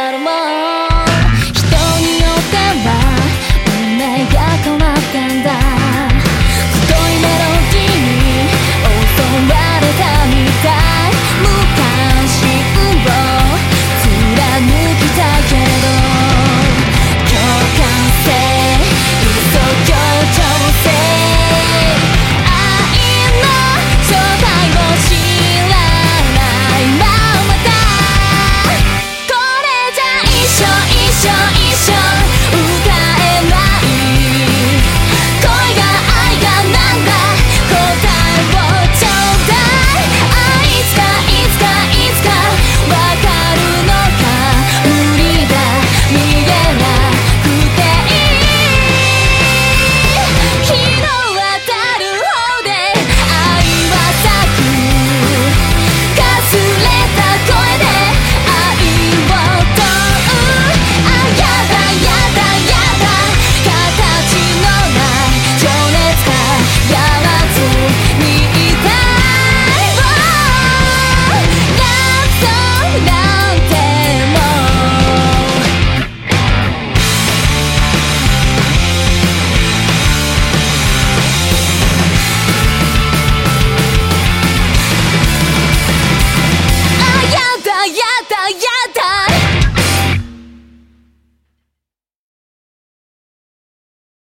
Dharma